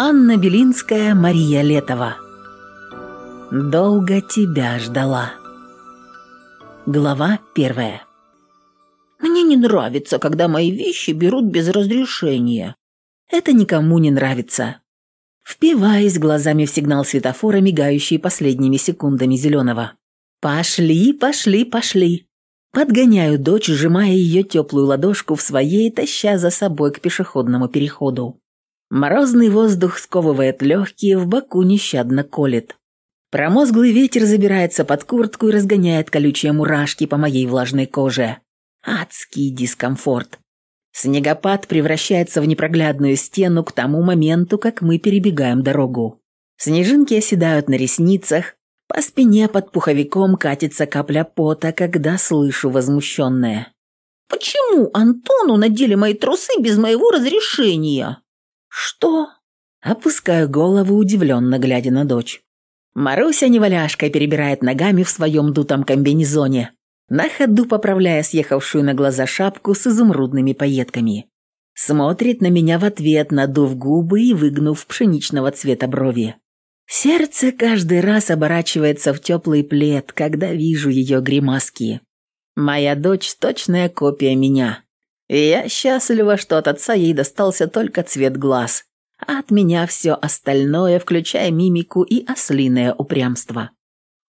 Анна Белинская, Мария Летова. Долго тебя ждала. Глава первая. Мне не нравится, когда мои вещи берут без разрешения. Это никому не нравится. Впиваясь глазами в сигнал светофора, мигающий последними секундами зеленого. «Пошли, пошли, пошли!» Подгоняю дочь, сжимая ее теплую ладошку в своей, таща за собой к пешеходному переходу. Морозный воздух сковывает легкие, в боку нещадно колет. Промозглый ветер забирается под куртку и разгоняет колючие мурашки по моей влажной коже. Адский дискомфорт. Снегопад превращается в непроглядную стену к тому моменту, как мы перебегаем дорогу. Снежинки оседают на ресницах, по спине под пуховиком катится капля пота, когда слышу возмущенное. «Почему Антону надели мои трусы без моего разрешения?» «Что?» Опускаю голову, удивленно глядя на дочь. Маруся неваляшкой перебирает ногами в своем дутом комбинезоне, на ходу поправляя съехавшую на глаза шапку с изумрудными пайетками. Смотрит на меня в ответ, надув губы и выгнув пшеничного цвета брови. Сердце каждый раз оборачивается в теплый плед, когда вижу ее гримаски. Моя дочь – точная копия меня. Я счастлива, что от отца ей достался только цвет глаз, а от меня все остальное, включая мимику и ослиное упрямство.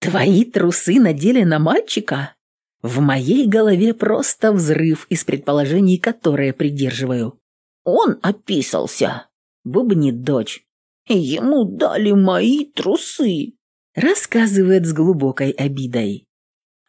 «Твои трусы надели на мальчика?» В моей голове просто взрыв из предположений, которые придерживаю. «Он описался», — бубнит дочь. «Ему дали мои трусы», — рассказывает с глубокой обидой.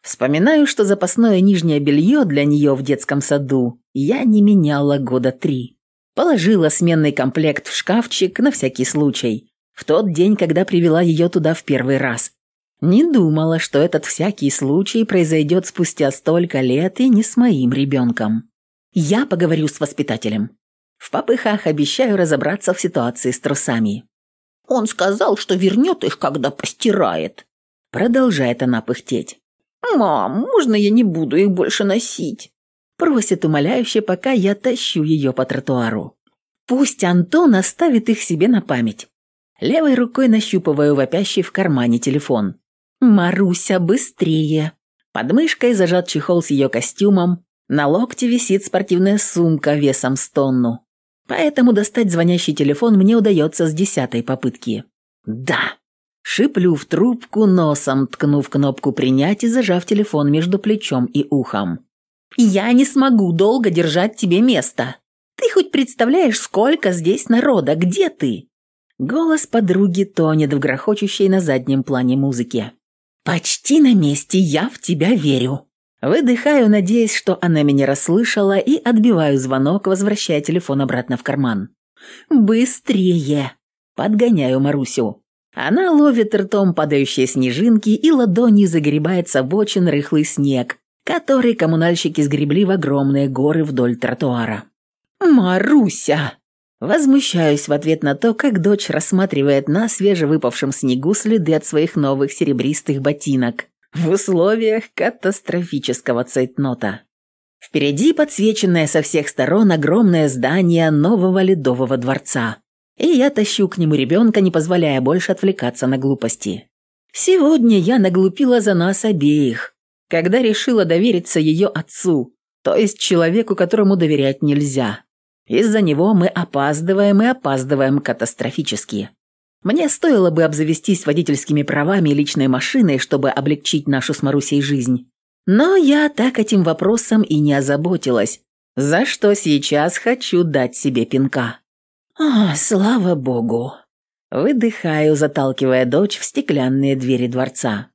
Вспоминаю, что запасное нижнее белье для нее в детском саду я не меняла года три. Положила сменный комплект в шкафчик на всякий случай, в тот день, когда привела ее туда в первый раз. Не думала, что этот всякий случай произойдет спустя столько лет и не с моим ребенком. Я поговорю с воспитателем. В попыхах обещаю разобраться в ситуации с трусами. Он сказал, что вернет их, когда постирает. Продолжает она пыхтеть. «Мам, можно я не буду их больше носить?» Просит умоляюще, пока я тащу ее по тротуару. Пусть Антон оставит их себе на память. Левой рукой нащупываю вопящий в кармане телефон. «Маруся, быстрее!» Под мышкой зажат чехол с ее костюмом, на локте висит спортивная сумка весом с тонну. Поэтому достать звонящий телефон мне удается с десятой попытки. «Да!» Шиплю в трубку носом, ткнув кнопку «Принять» и зажав телефон между плечом и ухом. «Я не смогу долго держать тебе место. Ты хоть представляешь, сколько здесь народа? Где ты?» Голос подруги тонет в грохочущей на заднем плане музыке. «Почти на месте, я в тебя верю». Выдыхаю, надеясь, что она меня расслышала, и отбиваю звонок, возвращая телефон обратно в карман. «Быстрее!» Подгоняю Марусю. Она ловит ртом падающие снежинки и ладонью загребает с рыхлый снег, который коммунальщики сгребли в огромные горы вдоль тротуара. «Маруся!» Возмущаюсь в ответ на то, как дочь рассматривает на свежевыпавшем снегу следы от своих новых серебристых ботинок в условиях катастрофического цейтнота. Впереди подсвеченное со всех сторон огромное здание нового ледового дворца и я тащу к нему ребенка, не позволяя больше отвлекаться на глупости. Сегодня я наглупила за нас обеих, когда решила довериться ее отцу, то есть человеку, которому доверять нельзя. Из-за него мы опаздываем и опаздываем катастрофически. Мне стоило бы обзавестись водительскими правами и личной машиной, чтобы облегчить нашу с Марусей жизнь. Но я так этим вопросом и не озаботилась, за что сейчас хочу дать себе пинка. «О, слава богу!» Выдыхаю, заталкивая дочь в стеклянные двери дворца.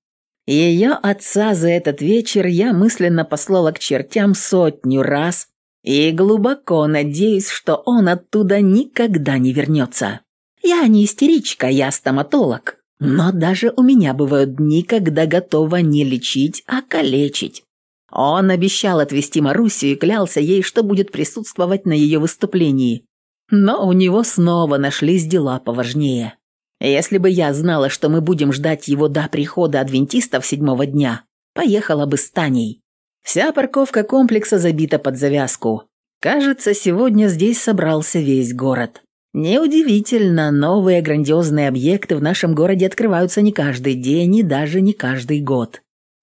Ее отца за этот вечер я мысленно послала к чертям сотню раз и глубоко надеюсь, что он оттуда никогда не вернется. Я не истеричка, я стоматолог. Но даже у меня бывают дни, когда готова не лечить, а калечить. Он обещал отвезти Марусю и клялся ей, что будет присутствовать на ее выступлении. Но у него снова нашлись дела поважнее. Если бы я знала, что мы будем ждать его до прихода адвентистов седьмого дня, поехала бы с Таней. Вся парковка комплекса забита под завязку. Кажется, сегодня здесь собрался весь город. Неудивительно, новые грандиозные объекты в нашем городе открываются не каждый день и даже не каждый год.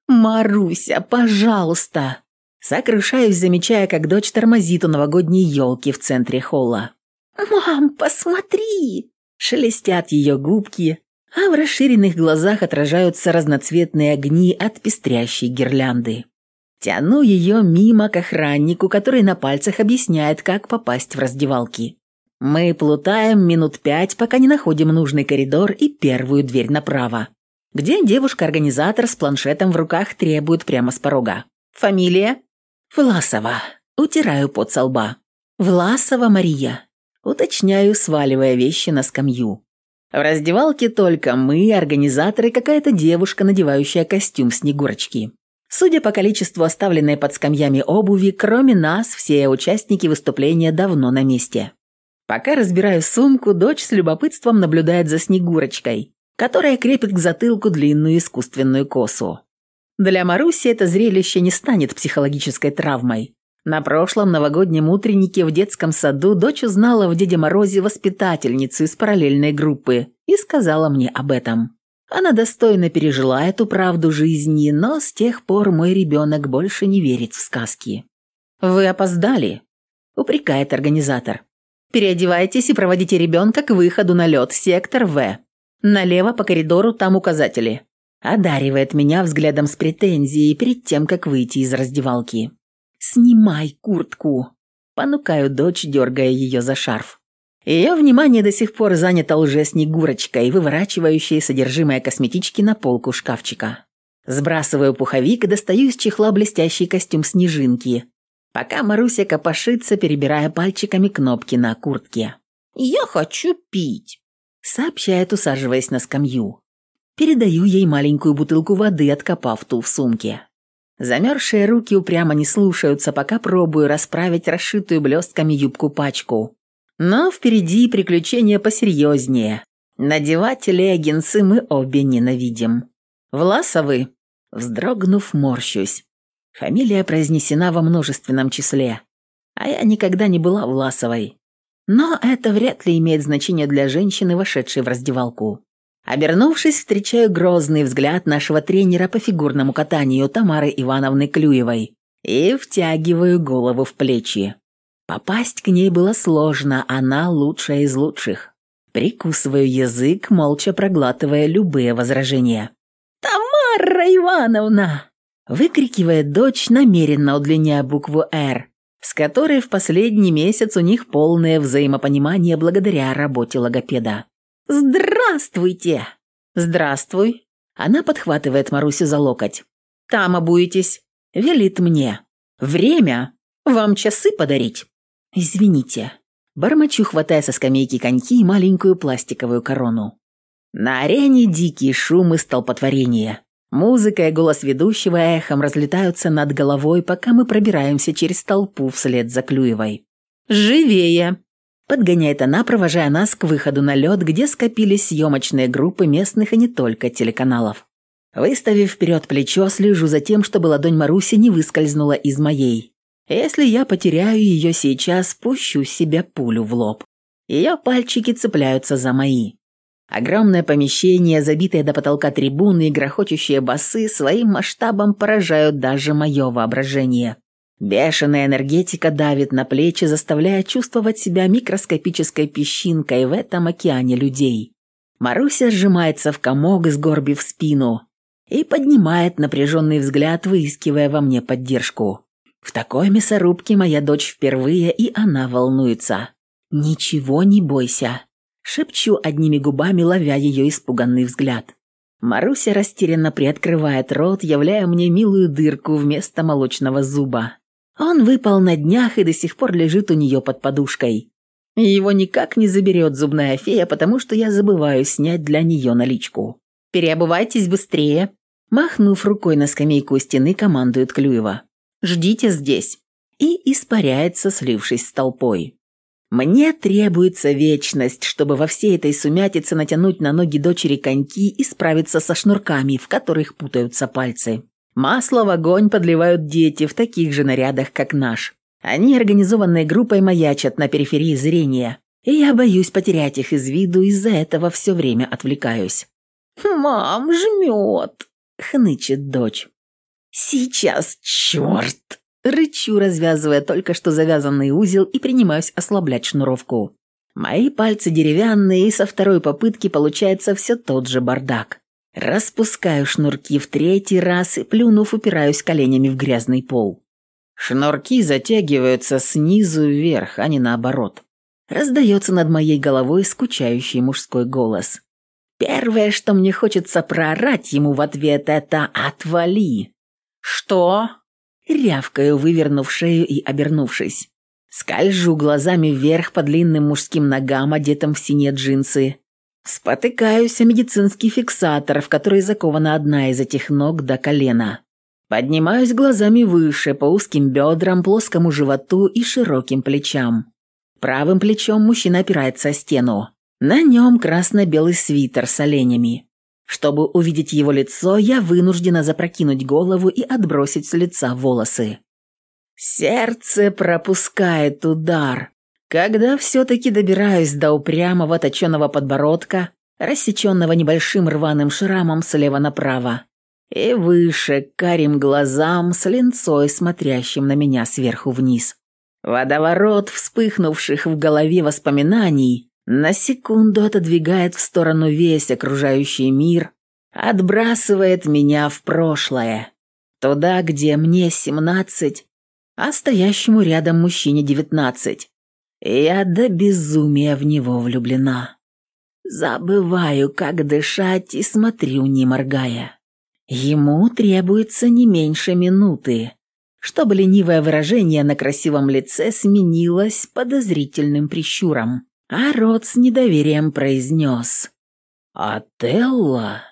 «Маруся, пожалуйста!» Сокрушаюсь, замечая, как дочь тормозит у новогодней елки в центре холла. «Мам, посмотри!» Шелестят ее губки, а в расширенных глазах отражаются разноцветные огни от пестрящей гирлянды. Тяну ее мимо к охраннику, который на пальцах объясняет, как попасть в раздевалки. Мы плутаем минут пять, пока не находим нужный коридор и первую дверь направо, где девушка-организатор с планшетом в руках требует прямо с порога. «Фамилия?» «Власова». Утираю под со лба. «Власова Мария». Уточняю, сваливая вещи на скамью. В раздевалке только мы, организаторы, какая-то девушка, надевающая костюм Снегурочки. Судя по количеству оставленной под скамьями обуви, кроме нас, все участники выступления давно на месте. Пока разбираю сумку, дочь с любопытством наблюдает за Снегурочкой, которая крепит к затылку длинную искусственную косу. Для Маруси это зрелище не станет психологической травмой. На прошлом новогоднем утреннике в детском саду дочь узнала в Деде Морозе воспитательницу из параллельной группы и сказала мне об этом. Она достойно пережила эту правду жизни, но с тех пор мой ребенок больше не верит в сказки. «Вы опоздали», — упрекает организатор. Переодевайтесь и проводите ребенка к выходу на лед, сектор В. Налево по коридору, там указатели. Одаривает меня взглядом с претензией перед тем, как выйти из раздевалки. «Снимай куртку!» Понукаю дочь, дергая ее за шарф. Ее внимание до сих пор занято лже-снегурочкой, выворачивающей содержимое косметички на полку шкафчика. Сбрасываю пуховик и достаю из чехла блестящий костюм снежинки, пока Маруся копошится, перебирая пальчиками кнопки на куртке. «Я хочу пить», — сообщает, усаживаясь на скамью. Передаю ей маленькую бутылку воды, откопав ту в сумке. Замерзшие руки упрямо не слушаются, пока пробую расправить расшитую блестками юбку-пачку. Но впереди приключения посерьезнее. Надевать леггинсы мы обе ненавидим. Власовы, вздрогнув, морщусь. Фамилия произнесена во множественном числе, а я никогда не была Власовой. Но это вряд ли имеет значение для женщины, вошедшей в раздевалку. Обернувшись, встречаю грозный взгляд нашего тренера по фигурному катанию Тамары Ивановны Клюевой и втягиваю голову в плечи. Попасть к ней было сложно, она лучшая из лучших. Прикусываю язык, молча проглатывая любые возражения. «Тамара Ивановна!» выкрикивает дочь, намеренно удлиняя букву «Р», с которой в последний месяц у них полное взаимопонимание благодаря работе логопеда. «Здравствуйте!» «Здравствуй!» Она подхватывает Марусю за локоть. «Там обуетесь!» Велит мне. «Время! Вам часы подарить?» «Извините». Бормочу, хватая со скамейки коньки и маленькую пластиковую корону. На арене дикий шум и столпотворение. Музыка и голос ведущего эхом разлетаются над головой, пока мы пробираемся через толпу вслед за Клюевой. «Живее!» – подгоняет она, провожая нас к выходу на лед, где скопились съемочные группы местных и не только телеканалов. Выставив вперед плечо, слежу за тем, чтобы ладонь Маруси не выскользнула из моей. Если я потеряю ее сейчас, пущу себе пулю в лоб. Ее пальчики цепляются за мои. Огромное помещение, забитое до потолка трибуны и грохочущие басы своим масштабом поражают даже мое воображение. Бешеная энергетика давит на плечи, заставляя чувствовать себя микроскопической песчинкой в этом океане людей. Маруся сжимается в комок, сгорбив спину, и поднимает напряженный взгляд, выискивая во мне поддержку. В такой мясорубке моя дочь впервые, и она волнуется. «Ничего не бойся», Шепчу одними губами, ловя ее испуганный взгляд. Маруся растерянно приоткрывает рот, являя мне милую дырку вместо молочного зуба. Он выпал на днях и до сих пор лежит у нее под подушкой. Его никак не заберет зубная фея, потому что я забываю снять для нее наличку. «Переобувайтесь быстрее!» Махнув рукой на скамейку у стены, командует Клюева. «Ждите здесь!» И испаряется, слившись с толпой. Мне требуется вечность, чтобы во всей этой сумятице натянуть на ноги дочери коньки и справиться со шнурками, в которых путаются пальцы. Масло в огонь подливают дети в таких же нарядах, как наш. Они организованной группой маячат на периферии зрения, И я боюсь потерять их из виду, из-за этого все время отвлекаюсь. «Мам, жмет!» — хнычет дочь. «Сейчас, черт!» Рычу, развязывая только что завязанный узел и принимаюсь ослаблять шнуровку. Мои пальцы деревянные, и со второй попытки получается все тот же бардак. Распускаю шнурки в третий раз и, плюнув, упираюсь коленями в грязный пол. Шнурки затягиваются снизу вверх, а не наоборот. Раздается над моей головой скучающий мужской голос. Первое, что мне хочется проорать ему в ответ, это «Отвали!» «Что?» Рявкаю, вывернув шею и обернувшись. Скольжу глазами вверх по длинным мужским ногам, одетым в синие джинсы. Спотыкаюсь о медицинский фиксатор, в который закована одна из этих ног до колена. Поднимаюсь глазами выше, по узким бедрам, плоскому животу и широким плечам. Правым плечом мужчина опирается о стену. На нем красно-белый свитер с оленями. Чтобы увидеть его лицо, я вынуждена запрокинуть голову и отбросить с лица волосы. Сердце пропускает удар, когда все-таки добираюсь до упрямого точеного подбородка, рассеченного небольшим рваным шрамом слева направо, и выше к карим глазам с линцой, смотрящим на меня сверху вниз. Водоворот вспыхнувших в голове воспоминаний на секунду отодвигает в сторону весь окружающий мир, отбрасывает меня в прошлое, туда, где мне семнадцать, а стоящему рядом мужчине девятнадцать. Я до безумия в него влюблена. Забываю, как дышать и смотрю, не моргая. Ему требуется не меньше минуты, чтобы ленивое выражение на красивом лице сменилось подозрительным прищуром, а рот с недоверием произнес «Отелло?»